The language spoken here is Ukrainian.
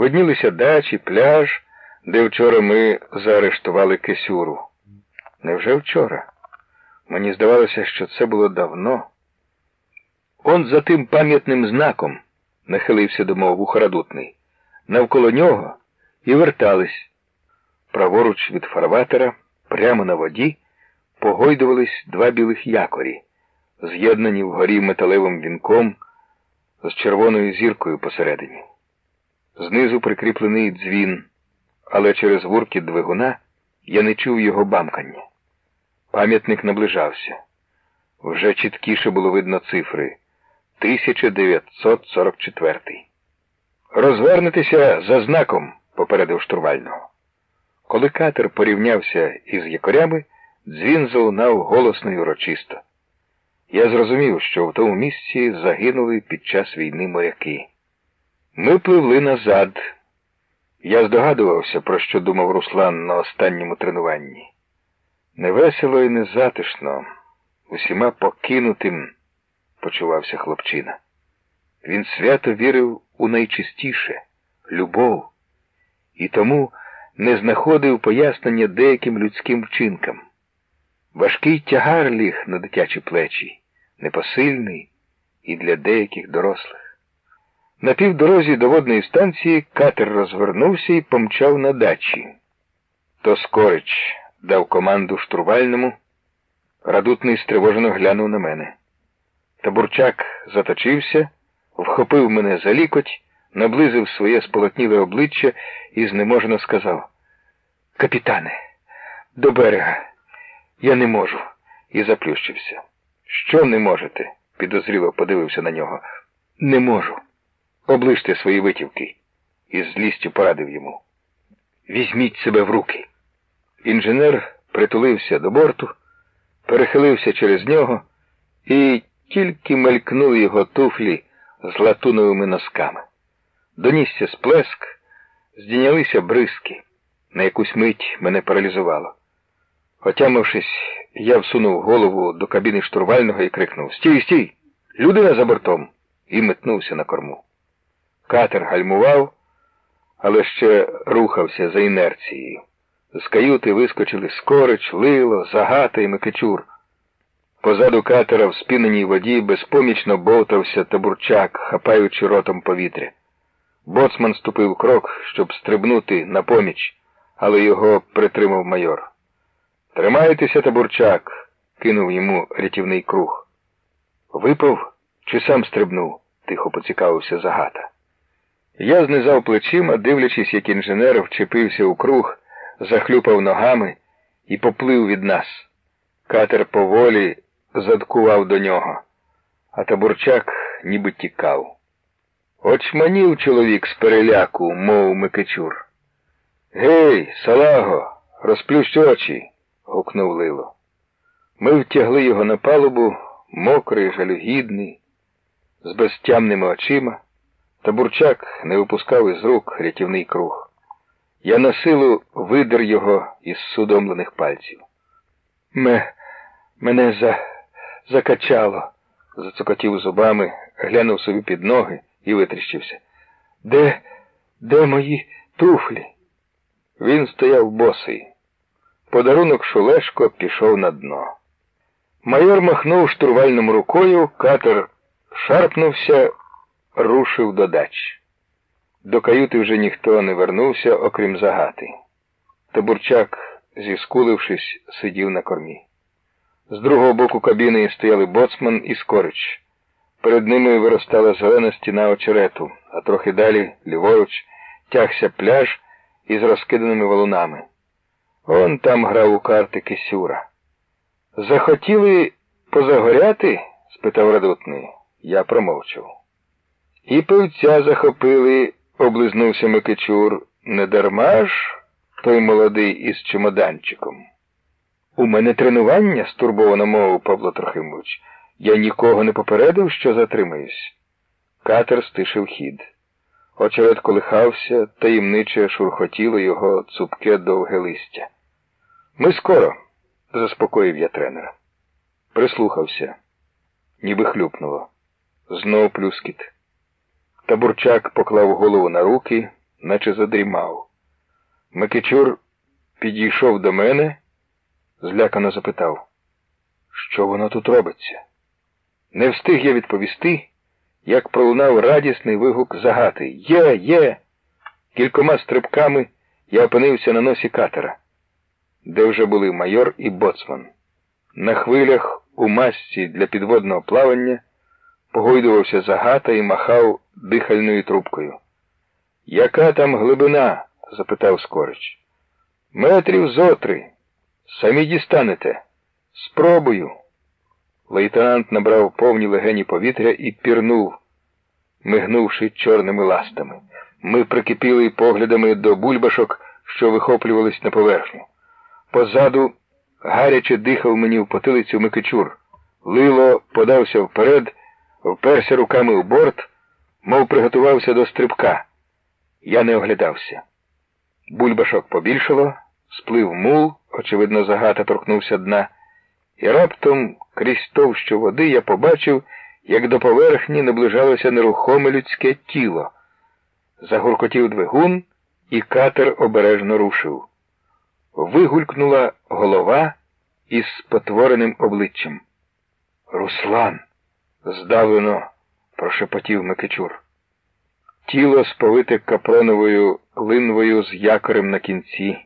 Виднілися дачі, пляж, де вчора ми заарештували Кисюру. Невже вчора? Мені здавалося, що це було давно. Он за тим пам'ятним знаком, нахилився до мого вухорадутний, навколо нього і вертались. Праворуч від фарватера, прямо на воді, погойдувались два білих якорі, з'єднані вгорі металевим вінком з червоною зіркою посередині. Знизу прикріплений дзвін, але через вуркіт двигуна я не чув його бамкання. Пам'ятник наближався. Вже чіткіше було видно цифри 1944. Розвернетеся за знаком, попередив штурвального. Коли катер порівнявся із якорями, дзвін залунав голосно й урочисто. Я зрозумів, що в тому місці загинули під час війни моряки. Ми пливли назад. Я здогадувався, про що думав Руслан на останньому тренуванні. Невесело і незатишно, усіма покинутим, почувався хлопчина. Він свято вірив у найчистіше любов, і тому не знаходив пояснення деяким людським вчинкам. Важкий тягар ліг на дитячі плечі, непосильний і для деяких дорослих. На півдорозі до водної станції катер розвернувся і помчав на дачі. То скорич дав команду штурвальному, радутний стривожено глянув на мене. Табурчак заточився, вхопив мене за лікоть, наблизив своє сполотніле обличчя і знеможено сказав Капітане, до берега, я не можу, і заплющився. Що не можете? підозріло подивився на нього. Не можу. Оближте свої витівки, із злістю порадив йому. Візьміть себе в руки. Інженер притулився до борту, перехилився через нього, і тільки мелькнули його туфлі з латуновими носками. Донісся сплеск, здійнялися бризки. На якусь мить мене паралізувало. Отямившись, я всунув голову до кабіни штурвального і крикнув Стій, стій! Людина за бортом! і метнувся на корму. Катер гальмував, але ще рухався за інерцією. З каюти вискочили скорич, лило, загата і микичур. Позаду катера в спіненій воді безпомічно бовтався табурчак, хапаючи ротом повітря. Боцман ступив крок, щоб стрибнути на поміч, але його притримав майор. Тримайтеся, табурчак, кинув йому рятівний круг. Випав чи сам стрибнув? тихо поцікавився загата. Я знизав плечима, дивлячись, як інженер вчепився у круг, захлюпав ногами і поплив від нас. Катер поволі задкував до нього, а табурчак ніби тікав. Очманів чоловік з переляку, мов Микичур. Гей, салаго, розплющ очі, гукнув Лило. Ми втягли його на палубу, мокрий, жалюгідний, з безтямними очима. Табурчак не випускав із рук рятівний круг. Я на силу видер його із судомлених пальців. Ме, мене за... закачало, зацокотів зубами, глянув собі під ноги і витріщився. Де, де мої туфлі? Він стояв босий. Подарунок Шулешко пішов на дно. Майор махнув штурвальним рукою, катер шарпнувся, рушив до дач. До каюти вже ніхто не вернувся, окрім загати. Табурчак, зіскулившись, сидів на кормі. З другого боку кабіни стояли боцман і скорич. Перед ними виростала зелена стіна очерету, а трохи далі, ліворуч, тягся пляж із розкиданими валунами. Он там грав у карти Кисюра. Захотіли позагоряти? спитав радутний. Я промовчав. І пивця захопили, облизнувся Микичур, не дарма ж той молодий із чемоданчиком. У мене тренування, стурбовано мовив Павло Трохимович. Я нікого не попередив, що затримаюсь. Катер стишив хід. Очеред колихався, таємниче шурхотіло його цупке довге листя. Ми скоро, заспокоїв я тренера. Прислухався, ніби хлюпнуло. Знов плюскіт. Табурчак поклав голову на руки наче задрімав. Микичур підійшов до мене, злякано запитав, що воно тут робиться? Не встиг я відповісти, як пролунав радісний вигук загати. Є, є! Кількома стрибками я опинився на носі катера, де вже були майор і боцман. На хвилях у масці для підводного плавання погойдувався загата і махав дихальною трубкою. Яка там глибина? запитав Скорич. Метрів зотри. Самі дістанете. Спробую. Лейтенант набрав повні легені повітря і пірнув, мигнувши чорними ластами. Ми прикипіли поглядами до бульбашок, що вихоплювались на поверхню. Позаду гаряче дихав мені в потилицю Микичур. Лило подався вперед, вперся руками в борт, мов приготувався до стрибка. Я не оглядався. Бульбашок побільшало, сплив мул, очевидно, загата торкнувся дна, і раптом крізь товщу води я побачив, як до поверхні наближалося нерухоме людське тіло. Загуркотів двигун, і катер обережно рушив. Вигулькнула голова із спотвореним обличчям. Руслан, здавлено прошепотів Микичур. Тіло сповите капроновою линвою з якорем на кінці.